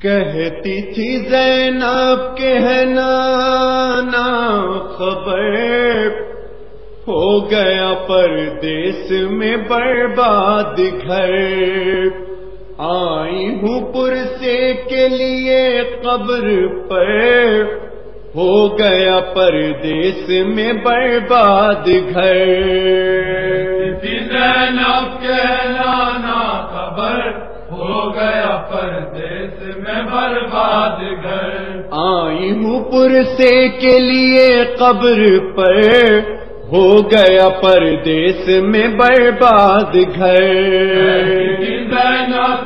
کہتی تھی زینب کہنا نا خبر ہو گیا پردیس میں برباد گھر آئی ہوں پرسے کے لیے قبر پر ہو گیا پردیس میں برباد گھر زینب کہنا نا خبر ہو گیا پردیس برباد گھر۔ آئی ہوں پرسے کے لیے قبر پر۔ ہو گیا پردیس میں برباد گھر۔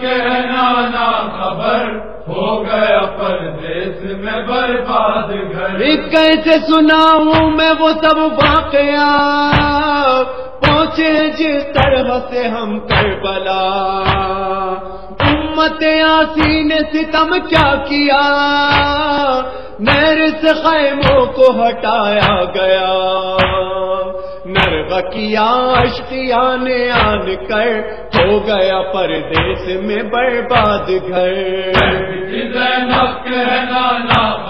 کہنا نا خبر۔ ہو گیا پردیس میں برباد گھر۔ کیسے سناؤں میں وہ سب واقعہ۔ پہنچے جس طرح سے ہم کربلا۔ امت آسی نے ستم کیا کیا؟ نیر سے خیموں کو ہٹایا گیا۔ نرغ کیا اشکیا نے آن کر ہو گیا پردیس میں برباد گھر۔ زینب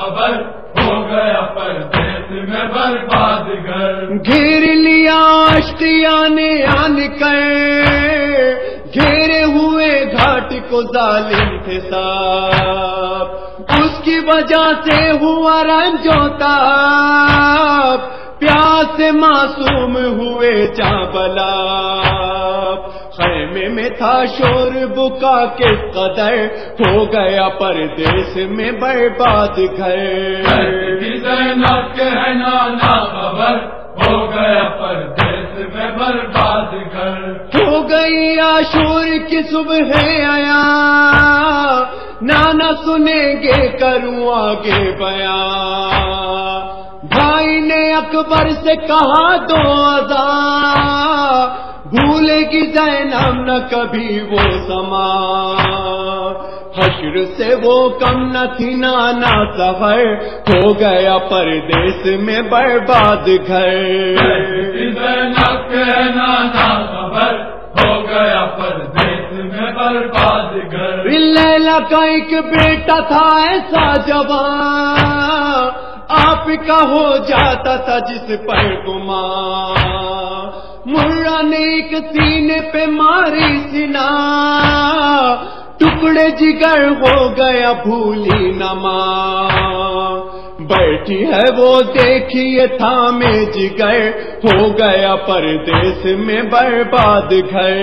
خبر ہو گیا پردیس میں برباد گھر گھیر لیا اشتیا نے آن کر۔ گھیرے کو ظالم تھے صاحب اس کی وجہ سے ہوا رنجوتا پیاس سے معصوم ہوئے چابلا خیمے میں تھا شور، بکا کے قدر۔ ہو گیا پردیس میں برباد گھر۔ زینب کہنا خبر۔ ہو گیا گئی آشور کی صبح آیا، نانا سنیں گے، کروں آگے بیا۔ بھائی نے اکبر سے کہا، دو ازا بھولے گی زینب نہ کبھی وہ سما۔ حشر سے وہ کم نہ تھی، نانا سفر۔ ہو گیا پردیس میں برباد گھر۔ زینب ہو گیا پردیس میں برباد گھر۔ لیلا کا ایک بیٹا تھا ایسا جوان، آپ کا ہو جاتا تھا جس پر گمان۔ مرا نے ایک سینے پہ ماری سنا، ٹکڑے جگر ہو گیا، بھولی نما۔ بیٹھی ہے وہ دیکھیے تھامے جگر ہو گیا پردیس میں برباد گھر۔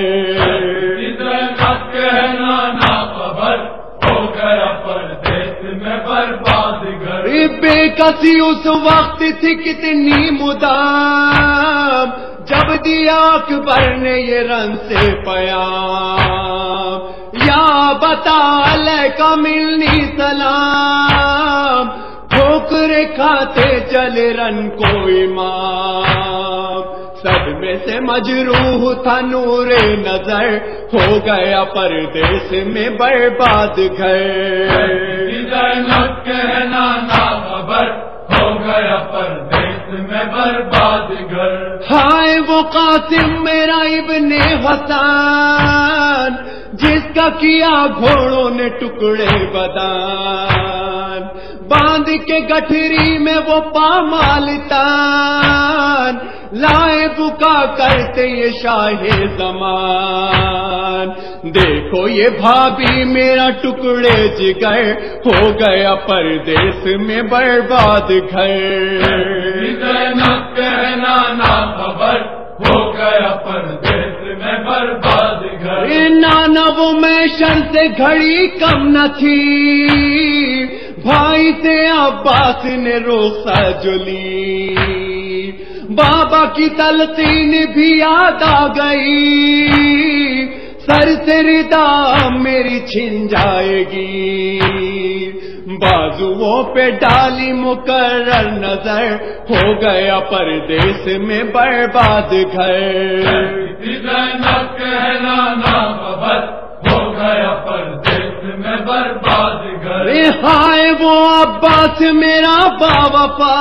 خبر ہو گیا پردیس میں برباد گھر۔ بے کسی اس وقت تھی کتنی مدام جب دیا اکبر نے یہ رن سے پیا یا بتا لے کا ملنی سلام ٹھوکرے کھاتے چلے رن کو امام سب میں سے مجروح تھا نور نظر ہو گیا پردیس میں برباد گھر۔ زینب کہنا نا خبر ہو گیا پردیس میں برباد گھر۔ ہائے وہ قاسم میرا ابن حسان جس کا کیا گھوڑوں نے ٹکڑے بدان۔ باندھ کے گٹھری میں وہ پامالتان لائے بکا کرتے یہ شاہ زمان۔ دیکھو یہ بھابھی میرا ٹکڑے جگر ہو گیا پردیس میں برباد گھر۔ زینب کہنا نا خبر ہو گیا پردیس میں برباد گھر۔ نانا وہ میں شر سے گھڑی کم نہ تھی۔ بھائی سے عباس نے روسا جلی۔ بابا کی تلقین بھی یاد آ گئی۔ سر سے ردا میری چھن جائے گی۔ بازوؤں پہ ڈالی مقرر نظر ہو گیا پردیس میں برباد گھر۔ کہنا ہو گیا پردیس میں برباد۔ ارے ہائے وہ عباس میرا باوفا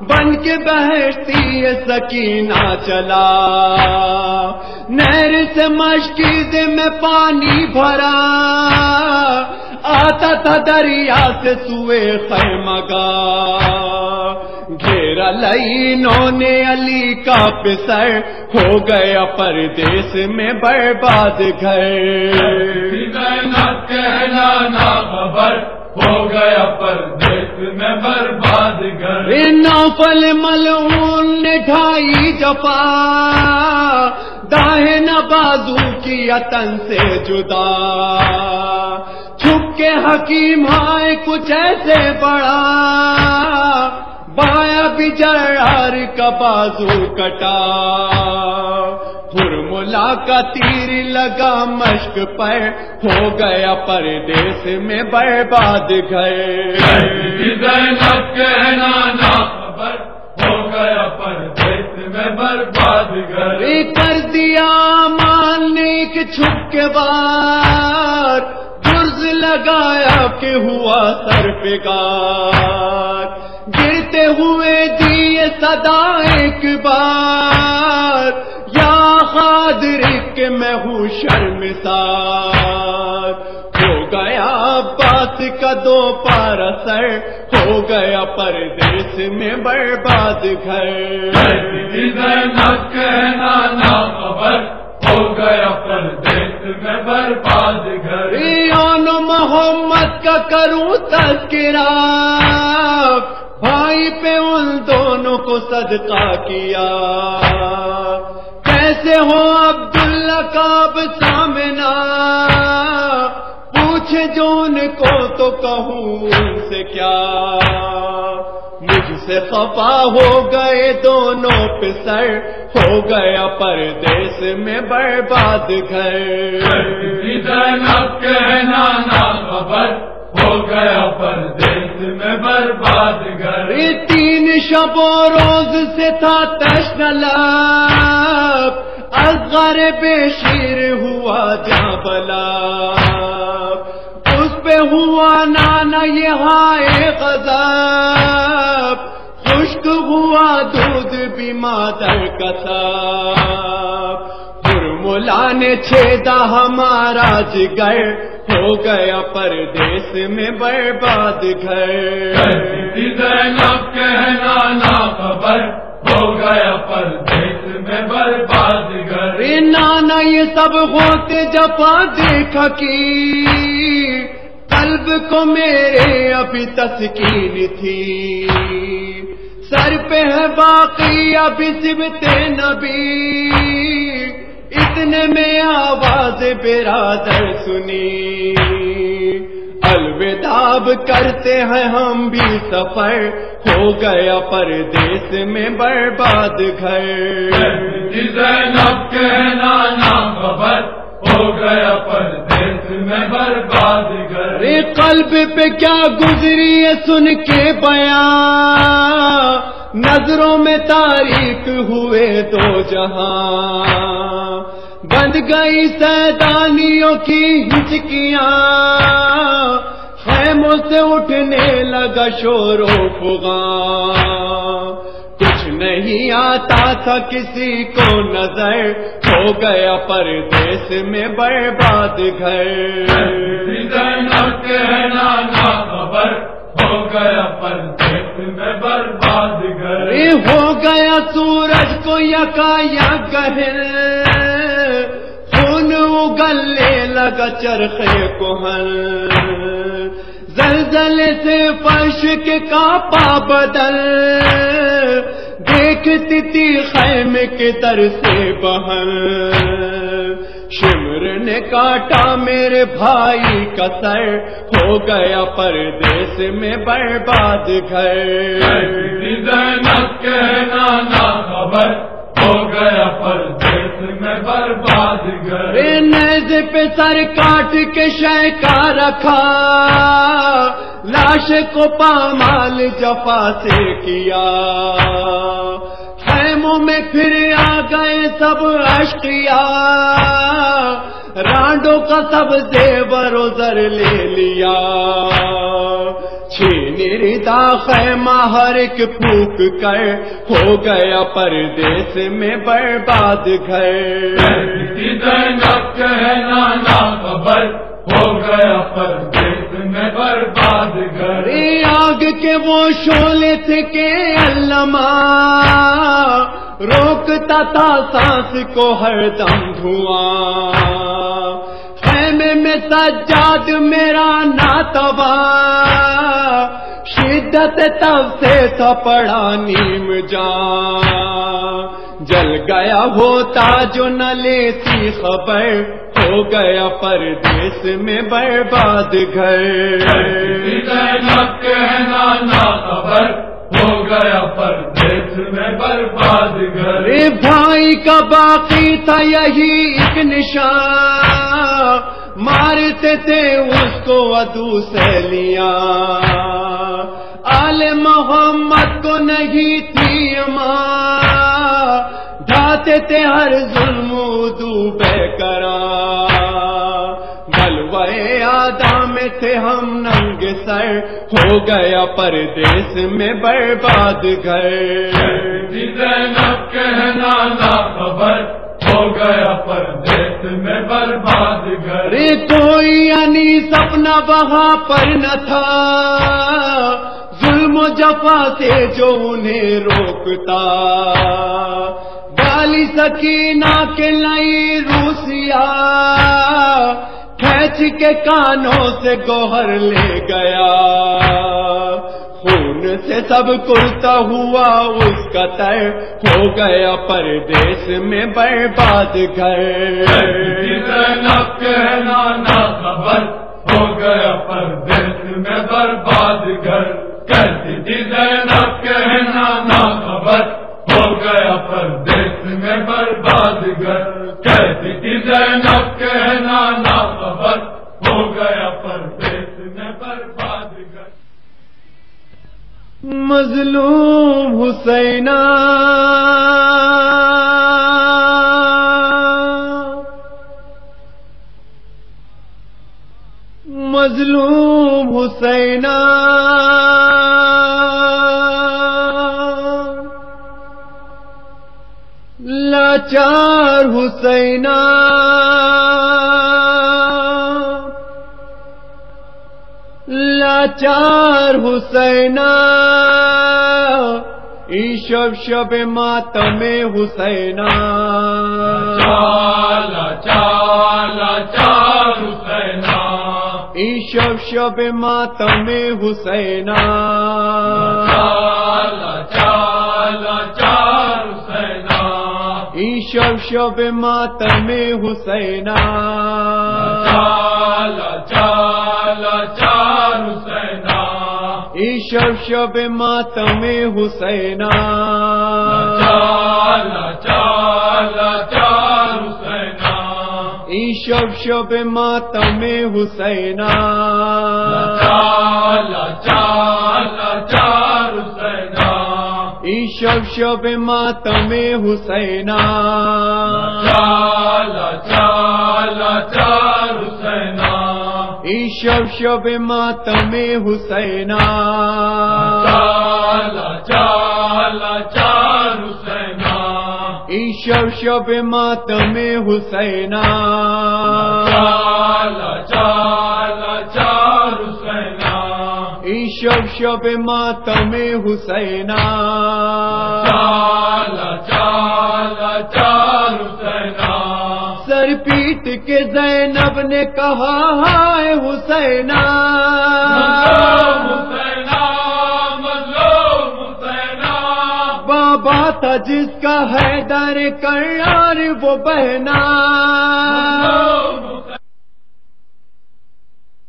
بن کے بہشتی سکینہ چلا۔ نہر سے مشکل میں پانی بھرا۔ آتا تھا دریا سے سوئے خیمگا گھیرا لینوں نے علی کا پسر ہو گیا پردیس میں برباد گھر۔ کہنا نا خبر ہو گیا پردیس میں برباد گھر نوفل ملعون نے ڈھائی جفا داہ بازو کی تن سے جدا۔ چھپ کے حکیم آئے کچھ ایسے بڑا بایا بجار کا بازو کٹا۔ ملا کا تیر لگا مشق پر ہو گیا پردیس میں برباد خبر ہو گیا پردیس میں برباد گھر۔ کر دیا مان نے ایک چھپ کے بعد درز لگایا کہ ہوا سر پگار ہوئے دیے صدا ایک بار یا خادر کے میں ہوں شرمسار ہو گیا بات کا دو پار سر ہو گیا پردیس میں برباد گھر۔ کہنا نا خبر ہو گیا پردیس میں برباد گھر۔ محمد کا کروں تذکرہ۔ بھائی پہ ان دونوں کو صدقہ کیا۔ کیسے ہو عبداللہ کا اب سامنا؟ پوچھ جو ان کو تو کہوں ان سے کیا۔ مجھ سے خفا ہو گئے دونوں پسر، ہو گیا پردیس میں برباد گھر۔ کہنا نا خبر۔ ہو گیا پردیس میں برباد گھر۔ تین شب و روز سے تھا تشن اصغر بے شیر ہوا جا بلا اس پہ ہوا نانا یہ ہائے غضب۔ خشک ہوا دودھ بھی مادر کسب ملا نے چھیدا ہمارا جگر ہو گیا پردیس میں برباد گھر۔ کہنا نا خبر ہو گیا پردیس میں برباد گھر۔ نانا یہ سب ہوتے جفا دیکھا کی۔ قلب کو میرے ابھی تسکین تھی۔ سر پہ ہے باقی ابھی سبتے نبی۔ اتنے میں آواز برادر سنی۔ الوداع کرتے ہیں ہم بھی سفر۔ ہو گیا پردیس میں برباد گھر۔ کہنا نا خبر۔ ہو گیا پردیس میں برباد گھر۔ رے قلب پہ کیا گزری ہے سن کے بیان نظروں میں تاریخ ہوئے دو جہاں۔ بند گئی سیدانیوں کی ہچکیاں۔ خیموں سے اٹھنے لگا شور و فغاں۔ کچھ نہیں آتا تھا کسی کو نظر، ہو گیا پردیس میں برباد گھر۔ کہنا نا خبر، ہو گیا پردیس۔ میں برباد گھر ہو گیا سورج کو یکا یا گہر خون اگلنے لگا چرخے کو ہل زلزل سے فرش کے کاپا بدل۔ دیکھتی تھی خیمے کے در سے بہل شمر نے کاٹا میرے بھائی کا سر۔ ہو گیا پردیس میں برباد گھر۔ خبر۔ ہو گیا پردیس میں برباد گھر۔ نیز پہ سر کاٹ کے شہ کا رکھا۔ لاش کو پامال جفا سے کیا۔ خیموں میں پھر آ گئے سب اشکیا رانڈوں کا سب زیور زر لے لیا۔ چھین ردا خیمہ ہر ایک پھوک کر ہو گیا پردیس میں برباد گھر۔ خبر ہو گیا پردیس میں برباد گھر۔ آگ کے وہ شولے تھے کہ علامہ روکتا تھا سانس کو ہر دم دھواں۔ خیمے میں سجاد میرا ناتوا شدت تب سے تھا پڑا نیم جان جل گیا ہوتا جو نہ لیتی خبر ہو گیا پردیس میں برباد گھر۔ کہنا خبر ہو گیا پردیس۔ میں برباد گھر ارے بھائی کا باقی تھا یہی ایک نشان۔ مارتے تھے اس کو ادو سے لیا۔ آل محمد کو نہیں تھی ماں۔ ڈھاتے تھے ہر ظلم دو بے کرا بلوے آدھا میں تھے ہم ننگ سر۔ ہو گیا پردیس میں برباد گھر۔ کہنا نا خبر ہو گیا پردیس میں برباد گھر۔ کوئی یعنی سپنا وہاں پر نہ تھا۔ ظلم و جفا سے جو انہیں روکتا۔ گالی سکینہ کے لائی روسیا کھینچ کے کانوں سے گوہر لے گیا۔ خون سے سب کرتا ہوا اس کا تر ہو گیا پردیس میں برباد گھر۔ زینب کہنا نا خبر، ہو گیا پردیس میں برباد گھر۔ کہتی کہنا نا خبر ہو گیا پردیس میں برباد گھر کہتی زینب کہنا نا مظلوم حسینا مظلوم حسینا لاچار حسینا لاچار حسینا ای شب شب ماتم حسینا۔ چالا چالا چار حسینا۔ ای شب شب ماتم حسینا۔ چالا چالا چار حسینا۔ ای شب شب ماتم حسینا۔ چالا چالا چار شب شب ماتم حسینا. شب شب ماتم حسینا. شب شب ماتم حسینا. چال چال چار حسینا ای شب شب ماتم حسینا چالا چالا چار حسینا ای شب شب ماتم حسینا چالا چالا چار حسینا ای شب شب ماتم حسینا چالا چالا چار حسینا سر پیٹ کے زینب نے کہا، ہائے حسینا۔ بابا تھا جس کا ہے در کر وہ بہنا۔